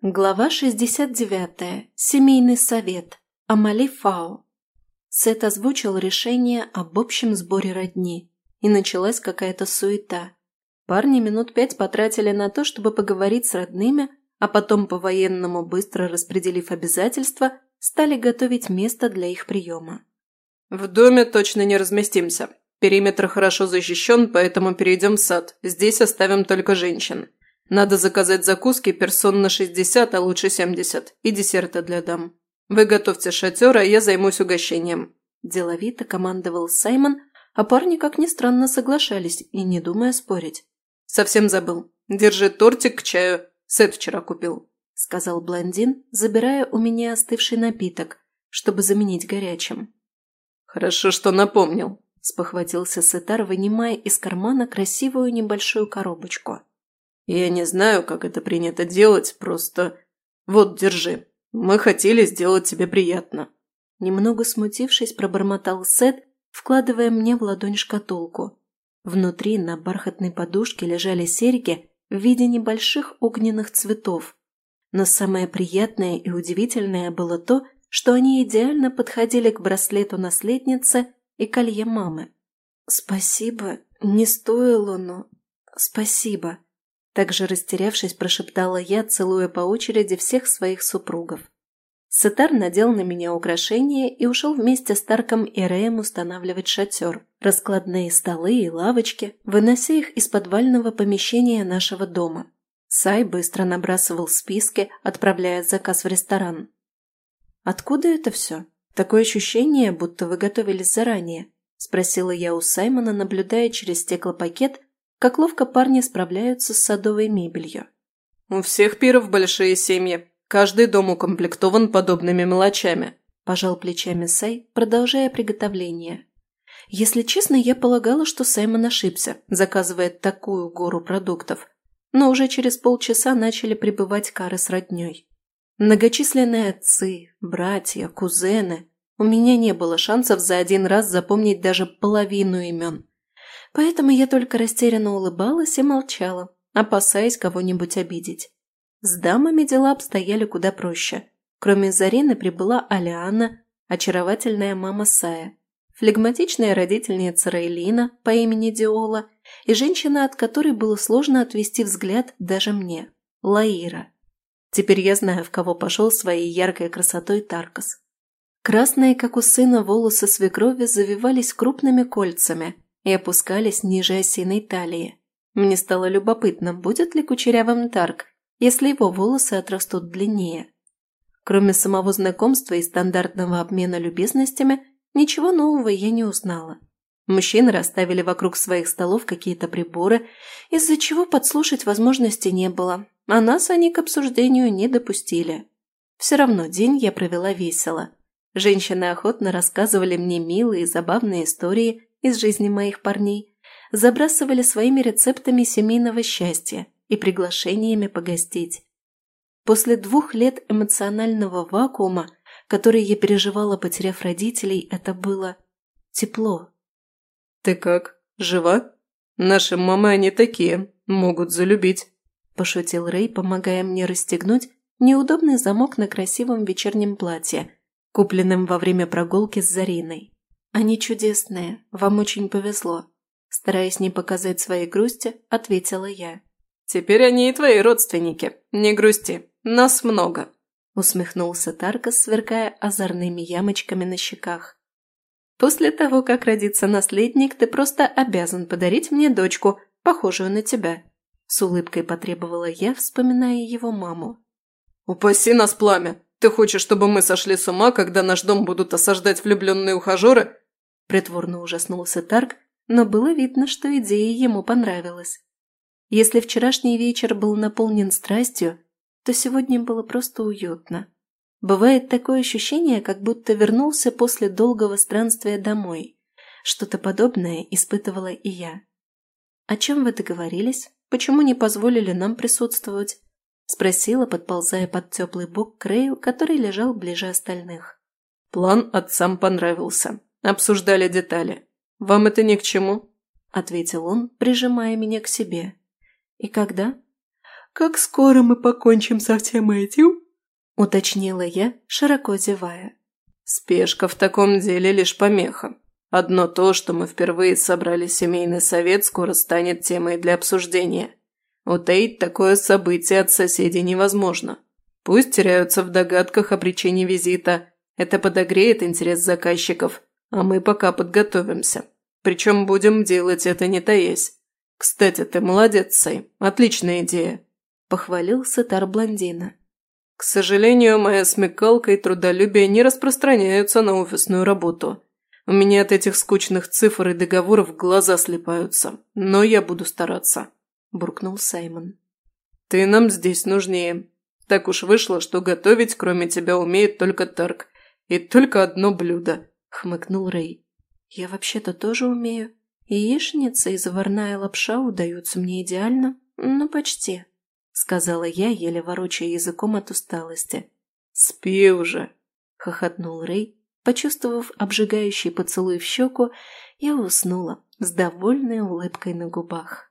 Глава 69. Семейный совет. Амали Фао. Сет озвучил решение об общем сборе родни, и началась какая-то суета. Парни минут пять потратили на то, чтобы поговорить с родными, а потом по-военному, быстро распределив обязательства, стали готовить место для их приема. «В доме точно не разместимся. Периметр хорошо защищен, поэтому перейдем в сад. Здесь оставим только женщин», надо заказать закуски персон на 60, а лучше 70, и десерты для дам. Вы готовьте шатер, а я займусь угощением». Деловито командовал Саймон, а парни, как ни странно, соглашались и не думая спорить. «Совсем забыл. Держи тортик к чаю. Сет вчера купил», – сказал блондин, забирая у меня остывший напиток, чтобы заменить горячим. «Хорошо, что напомнил», – спохватился Сетар, вынимая из кармана красивую небольшую коробочку. Я не знаю, как это принято делать, просто... Вот, держи. Мы хотели сделать тебе приятно». Немного смутившись, пробормотал Сет, вкладывая мне в ладонь шкатулку. Внутри на бархатной подушке лежали серьги в виде небольших огненных цветов. Но самое приятное и удивительное было то, что они идеально подходили к браслету наследницы и колье мамы. «Спасибо, не стоило, но... спасибо», также растерявшись, прошептала я, целуя по очереди всех своих супругов. Сетар надел на меня украшения и ушел вместе с Тарком и Рэем устанавливать шатер, раскладные столы и лавочки, вынося их из подвального помещения нашего дома. Сай быстро набрасывал списки, отправляя заказ в ресторан. «Откуда это все? Такое ощущение, будто вы готовились заранее», – спросила я у Саймона, наблюдая через стеклопакет как ловко парни справляются с садовой мебелью. «У всех пиров большие семьи. Каждый дом укомплектован подобными мелочами», – пожал плечами Сай, продолжая приготовление. Если честно, я полагала, что Саймон ошибся, заказывая такую гору продуктов. Но уже через полчаса начали прибывать кары с родней. Многочисленные отцы, братья, кузены. У меня не было шансов за один раз запомнить даже половину имен. Поэтому я только растерянно улыбалась и молчала, опасаясь кого-нибудь обидеть. С дамами дела обстояли куда проще. Кроме Зарины прибыла Алиана, очаровательная мама Сая, флегматичная родительница Рейлина по имени Диола и женщина, от которой было сложно отвести взгляд даже мне – Лаира. Теперь я знаю, в кого пошел своей яркой красотой Таркас. Красные, как у сына, волосы свекрови завивались крупными кольцами – и опускались ниже осиной талии. Мне стало любопытно, будет ли кучерявым Тарк, если его волосы отрастут длиннее. Кроме самого знакомства и стандартного обмена любезностями, ничего нового я не узнала. Мужчины расставили вокруг своих столов какие-то приборы, из-за чего подслушать возможности не было, а нас они к обсуждению не допустили. Все равно день я провела весело. Женщины охотно рассказывали мне милые и забавные истории из жизни моих парней забрасывали своими рецептами семейного счастья и приглашениями погостить. После двух лет эмоционального вакуума, который я переживала, потеряв родителей, это было тепло. «Ты как, жива? Наши мамы они такие, могут залюбить», – пошутил Рэй, помогая мне расстегнуть неудобный замок на красивом вечернем платье, купленном во время прогулки с Зариной. «Они чудесные, вам очень повезло», – стараясь не показать своей грусти, ответила я. «Теперь они и твои родственники. Не грусти, нас много», – усмехнулся Таркас, сверкая озорными ямочками на щеках. «После того, как родится наследник, ты просто обязан подарить мне дочку, похожую на тебя», – с улыбкой потребовала я, вспоминая его маму. «Упаси нас, пламя! Ты хочешь, чтобы мы сошли с ума, когда наш дом будут осаждать влюбленные ухажеры?» Притворно ужаснулся Тарк, но было видно, что идея ему понравилась. Если вчерашний вечер был наполнен страстью, то сегодня было просто уютно. Бывает такое ощущение, как будто вернулся после долгого странствия домой. Что-то подобное испытывала и я. «О чем вы договорились? Почему не позволили нам присутствовать?» Спросила, подползая под теплый бок Крею, который лежал ближе остальных. «План отцам понравился. Обсуждали детали. Вам это ни к чему?» Ответил он, прижимая меня к себе. «И когда?» как скоро мы покончим со всем этим?» – уточнила я, широко зевая. «Спешка в таком деле лишь помеха. Одно то, что мы впервые собрали семейный совет, скоро станет темой для обсуждения. Утаить такое событие от соседей невозможно. Пусть теряются в догадках о причине визита. Это подогреет интерес заказчиков, а мы пока подготовимся. Причем будем делать это не таясь. Кстати, ты молодец, Сэй. Отличная идея. – похвалился тар блондина. «К сожалению, моя смекалка и трудолюбие не распространяются на офисную работу. У меня от этих скучных цифр и договоров глаза слепаются, но я буду стараться», – буркнул Саймон. «Ты нам здесь нужнее. Так уж вышло, что готовить кроме тебя умеет только Тарк. И только одно блюдо», – хмыкнул Рэй. «Я вообще-то тоже умею. Яичница и заварная лапша удаются мне идеально, ну почти» сказала я, еле ворочая языком от усталости. «Спи уже!» – хохотнул Рэй. Почувствовав обжигающий поцелуй в щеку, я уснула с довольной улыбкой на губах.